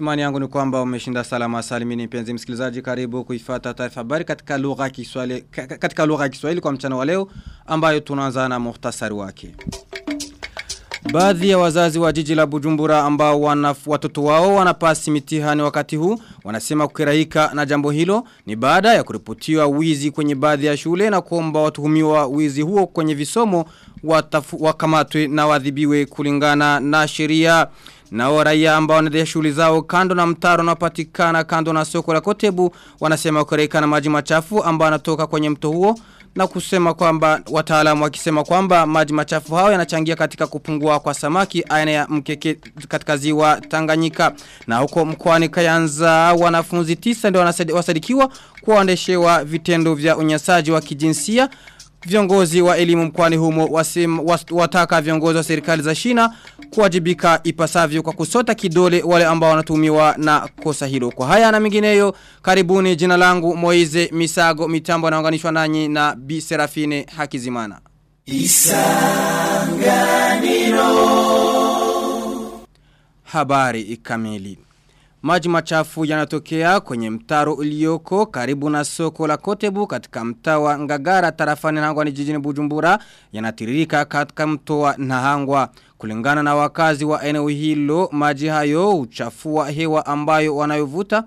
Imani yangu ni kwamba umeshinda salama salimini mpenzi msikilizaji karibu kuifata taarifa habari katika lugha ya Kiswahili katika lugha Kiswahili kwa mchana wa leo ambayo tunaanza na muhtasari wake. Baadhi ya wazazi wa jiji la Bujumbura ambao watoto wao wanapasi mitihani wakati huu wanasema kukiraika na jambo hilo ni baada ya kuripotiwa wizi kwenye baadhi ya shule na kuomba watuhumiwa wizi huo kwenye visomo wakamatwe na wadhibiwe kulingana na sheria. Na raia ambao wanaendesha shughuli zao kando na mtaro unaopatikana kando na soko la Kotebu wanasema kureka na maji machafu ambao yanatoka kwenye mto huo na kusema kwamba wataalamu wakisema kwamba maji machafu hao yanachangia katika kupungua kwa samaki aina ya mkeke katika ziwa Tanganyika. Na huko mkoani Kayanza wanafunzi tisa ndio wasadikiwa kuondeshewa vitendo vya unyasaji wa kijinsia Viongozi wa elimu mkwani humo wasim, was, wataka viongozi wa serikali za shina kuwajibika ipasavyo kwa kusota kidole wale ambao wanatumiwa na kosa hilo. Kwa haya na mingineyo, karibuni jina langu Moize Misago mitambo naunganishwa nanyi na Bi Serafine Hakizimana. Isanganiro Habari ikamili. Maji machafu yanatokea kwenye mtaro ulioko karibu na soko la Kotebu katika mtaa wa Ngagara tarafani Nahangwa ni jijini Bujumbura yanatiririka katika mto wa Nahangwa. Kulingana na wakazi wa eneo hilo maji hayo uchafua hewa ambayo wanayovuta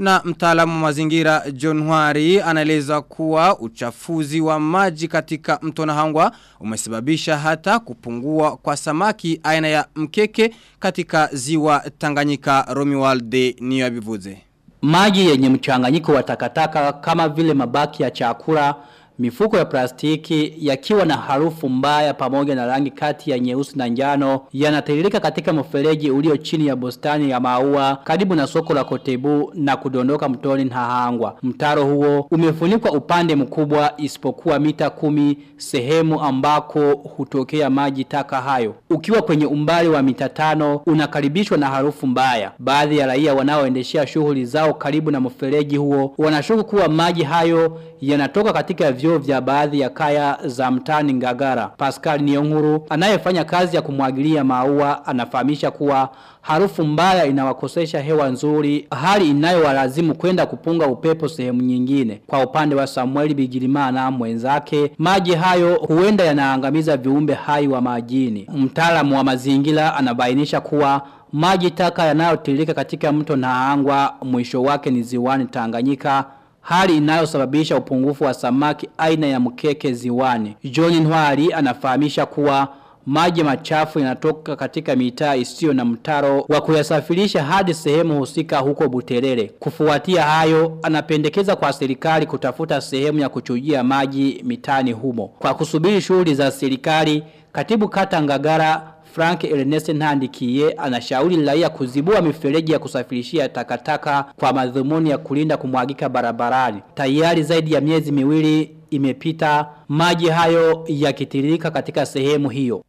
na mtaalamu wa mazingira John Hwari anaeleza kuwa uchafuzi wa maji katika mto Nahangwa umesababisha hata kupungua kwa samaki aina ya mkeke katika ziwa Tanganyika Romualde Niyabivuze. Maji yenye mchanganyiko wa takataka kama vile mabaki ya chakula mifuko ya plastiki yakiwa na harufu mbaya pamoja na rangi kati ya nyeusi na njano yanatiririka katika mfereji ulio chini ya bustani ya maua karibu na soko la Kotebu na kudondoka mtoni Nahangwa. Mtaro huo umefunikwa upande mkubwa isipokuwa mita kumi sehemu ambako hutokea maji taka hayo. Ukiwa kwenye umbali wa mita tano unakaribishwa na harufu mbaya. Baadhi ya raia wanaoendeshea shughuli zao karibu na mfereji huo wanashuku kuwa maji hayo yanatoka katika vyo vya baadhi ya kaya za mtani Ngagara. Pascal Nionguru anayefanya kazi ya kumwagilia maua anafahamisha kuwa harufu mbaya inawakosesha hewa nzuri, hali inayowalazimu kwenda kupunga upepo sehemu nyingine. Kwa upande wa Samuel Bigirimana mwenzake, maji hayo huenda yanaangamiza viumbe hai wa majini. Mtaalamu wa mazingira anabainisha kuwa maji taka yanayotiririka katika mto Naangwa mwisho wake ni ziwani Tanganyika hali inayosababisha upungufu wa samaki aina ya mkeke ziwani. John Nwari anafahamisha kuwa maji machafu yanatoka katika mitaa isiyo na mtaro wa kuyasafirisha hadi sehemu husika huko Buterere. Kufuatia hayo, anapendekeza kwa serikali kutafuta sehemu ya kuchujia maji mitani humo. Kwa kusubiri shughuli za serikali, katibu kata Ngagara Frank Ernest Ntandikiye anashauri raia kuzibua mifereji ya kusafirishia takataka kwa madhumuni ya kulinda kumwagika barabarani. Tayari zaidi ya miezi miwili imepita maji hayo yakitiririka katika sehemu hiyo.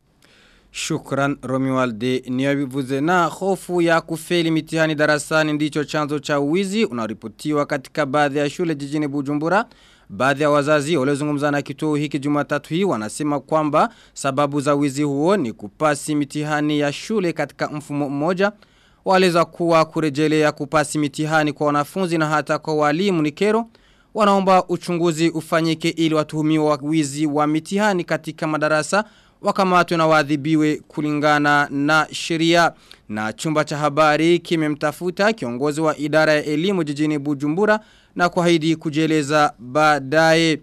Shukran Romualde niyabivuze na hofu ya kufeli mitihani darasani ndicho chanzo cha uwizi unaripotiwa katika baadhi ya shule jijini Bujumbura. Baadhi ya wazazi waliozungumza na kituo hiki Jumatatu hii wanasema kwamba sababu za wizi huo ni kupasi mitihani ya shule katika mfumo mmoja. Waleza kuwa kurejelea kupasi mitihani kwa wanafunzi na hata kwa walimu ni kero. Wanaomba uchunguzi ufanyike ili watuhumiwa wizi wa mitihani katika madarasa wakamatwe na waadhibiwe kulingana na sheria. Na chumba cha habari kimemtafuta kiongozi wa idara ya elimu jijini Bujumbura na kuahidi kujieleza baadaye.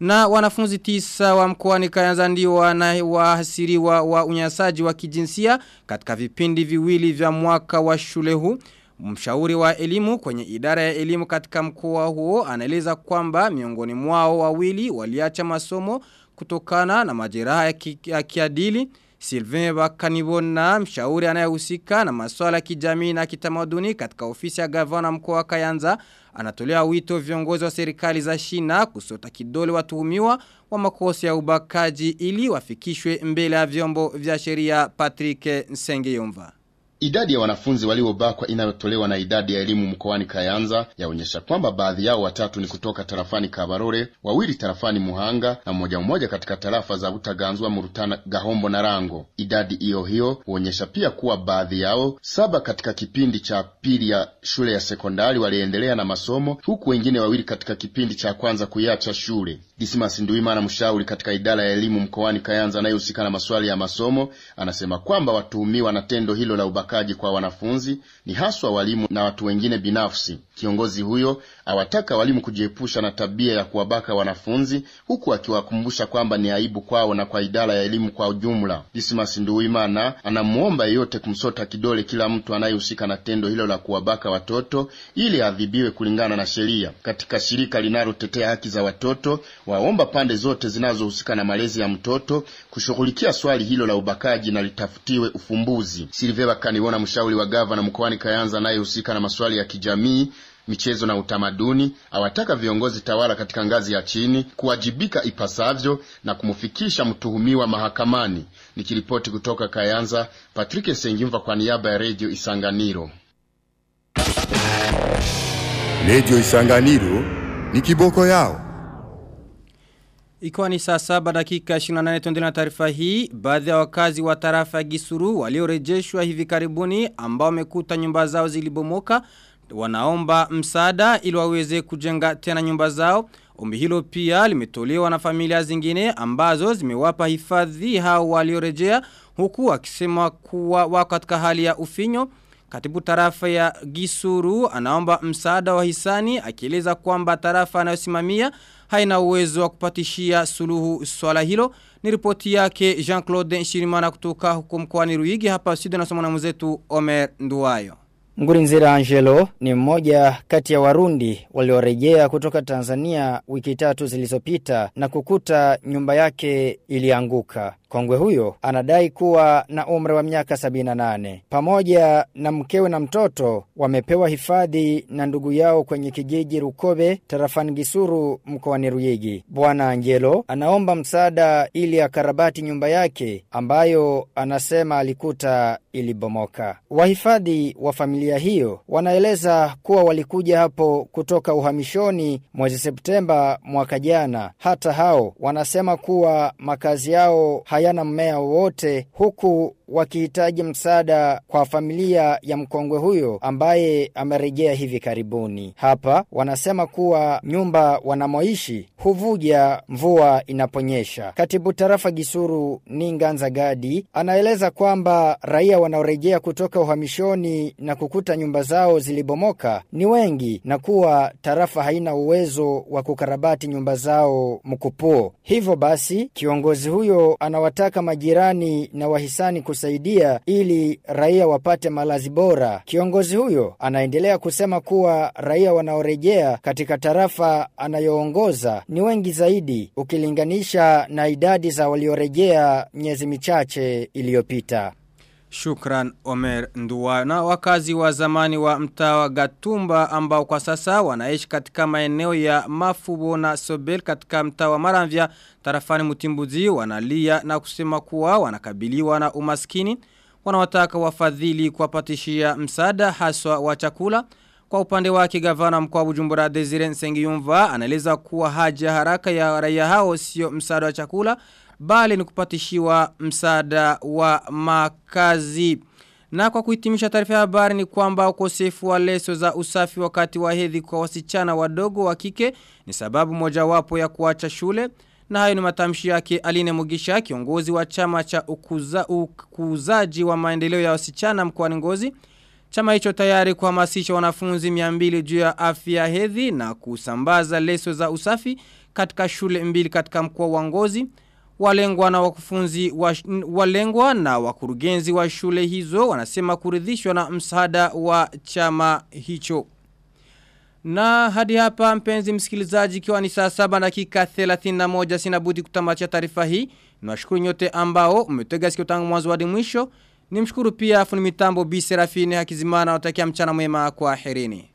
Na wanafunzi tisa wa mkoani Kayanza ndio wanawaasiriwa wa unyanyasaji wa kijinsia katika vipindi viwili vya mwaka wa shule huu Mshauri wa elimu kwenye idara ya elimu katika mkoa huo anaeleza kwamba miongoni mwao wawili waliacha masomo kutokana na majeraha ya, ki, ya kiadili. Sylvain Bakanibona mshauri anayehusika na masuala ya kijamii na kitamaduni katika ofisi ya gavana mkoa wa Kayanza anatolea wito viongozi wa serikali za shina kusota kidole watuhumiwa wa makosa ya ubakaji ili wafikishwe mbele ya vyombo vya sheria Patrick Nsengeyomva. Idadi ya wanafunzi waliobakwa inayotolewa na idadi ya elimu mkoani Kayanza yaonyesha kwamba baadhi yao watatu ni kutoka tarafani Kabarore, wawili tarafani Muhanga na mmoja mmoja katika tarafa za Butaganzwa, Murutana, Gahombo na Rango. Idadi hiyo hiyo huonyesha pia kuwa baadhi yao saba katika kipindi cha pili ya shule ya sekondari waliendelea na masomo, huku wengine wawili katika kipindi cha kwanza kuiacha shule. Dismas Nduimana, mshauri katika idara ya elimu mkoani Kayanza anayehusika na maswali ya masomo, anasema kwamba watuhumiwa na tendo hilo la ubakaji kwa wanafunzi ni haswa walimu na watu wengine binafsi. Kiongozi huyo awataka walimu kujiepusha na tabia ya kuwabaka wanafunzi, huku akiwakumbusha kwamba ni aibu kwao na kwa idara ya elimu kwa ujumla. Dismas Nduimana anamwomba yeyote kumsota kidole kila mtu anayehusika na tendo hilo la kuwabaka watoto ili adhibiwe kulingana na sheria. Katika shirika linalotetea haki za watoto waomba pande zote zinazohusika na malezi ya mtoto kushughulikia swali hilo la ubakaji na litafutiwe ufumbuzi. Silveva Bakaniwona, mshauri wa gavana mkoani Kayanza anayehusika na maswali ya kijamii michezo na utamaduni, awataka viongozi tawala katika ngazi ya chini kuwajibika ipasavyo na kumfikisha mtuhumiwa mahakamani. Nikiripoti kutoka Kayanza, Patrick Sengimva kwa niaba ya Redio Isanganiro. Redio Isanganiro ni kiboko yao. Ikiwa ni saa saba dakika 28 tuendelea na taarifa hii, baadhi ya wakazi wa tarafa ya Gisuru waliorejeshwa hivi karibuni ambao wamekuta nyumba zao zilibomoka wanaomba msaada ili waweze kujenga tena nyumba zao. Ombi hilo pia limetolewa na familia zingine ambazo zimewapa hifadhi hao waliorejea huku wakisema kuwa wako katika hali ya ufinyo. Katibu tarafa ya Gisuru anaomba msaada wa hisani akieleza kwamba tarafa anayosimamia haina uwezo wa kupatishia suluhu swala hilo. Ni ripoti yake Jean-Claude Shirimana kutoka huko mkoani Ruigi hapa studio na na mwenzetu Omer Nduwayo. Ngurinzira Angelo ni mmoja kati ya warundi waliorejea kutoka Tanzania wiki tatu zilizopita na kukuta nyumba yake ilianguka. Kongwe huyo anadai kuwa na umri wa miaka 78. Pamoja na mkewe na mtoto wamepewa hifadhi na ndugu yao kwenye kijiji Rukobe tarafani Gisuru mkoani Ruyigi. Bwana Angelo anaomba msaada ili akarabati nyumba yake ambayo anasema alikuta ilibomoka. Wahifadhi wa familia hiyo wanaeleza kuwa walikuja hapo kutoka uhamishoni mwezi Septemba mwaka jana. Hata hao wanasema kuwa makazi yao hayana mmea wowote huku wakihitaji msaada kwa familia ya mkongwe huyo ambaye amerejea hivi karibuni. Hapa wanasema kuwa nyumba wanamoishi huvuja mvua inaponyesha. Katibu tarafa Gisuru Ninganza Gadi anaeleza kwamba raia wanaorejea kutoka uhamishoni na kukuta nyumba zao zilibomoka ni wengi na kuwa tarafa haina uwezo wa kukarabati nyumba zao mkupuo. Hivyo basi kiongozi huyo anawataka majirani na wahisani kusaidia ili raia wapate malazi bora. Kiongozi huyo anaendelea kusema kuwa raia wanaorejea katika tarafa anayoongoza ni wengi zaidi ukilinganisha na idadi za waliorejea miezi michache iliyopita. Shukran Omer Nduwa na wakazi wa zamani wa mtaa wa Gatumba ambao kwa sasa wanaishi katika maeneo ya Mafubo na Sobel katika mtaa wa Maramvya tarafani Mutimbuzi wanalia na kusema kuwa wanakabiliwa na umaskini. Wanawataka wafadhili kuwapatishia msaada haswa wa chakula. Kwa upande wake gavana mkoa wa Bujumbura Desire Nsengiyumva anaeleza kuwa haja haraka ya raia hao sio msaada wa chakula bali ni kupatishiwa msaada wa makazi. Na kwa kuhitimisha taarifa ya habari ni kwamba ukosefu wa leso za usafi wakati wa hedhi kwa wasichana wadogo wa kike ni sababu mojawapo ya kuacha shule. Na hayo ni matamshi yake Aline Mugisha kiongozi wa chama cha ukuza, ukuzaji wa maendeleo ya wasichana mkoani Ngozi. Chama hicho tayari kuhamasisha wanafunzi 200 juu ya afya hedhi na kusambaza leso za usafi katika shule mbili katika mkoa wa Ngozi walengwa na wakufunzi wa, walengwa na wakurugenzi wa shule hizo wanasema kuridhishwa na msaada wa chama hicho. Na hadi hapa mpenzi msikilizaji ikiwa ni saa saba dakika 31 sina budi kutamacha taarifa hii. Nawashukuru nyote ambao umetega sikio tangu mwanzo hadi mwisho. Nimshukuru pia afuni mitambo Bi Serafine Hakizimana watakia mchana mwema kwa herini.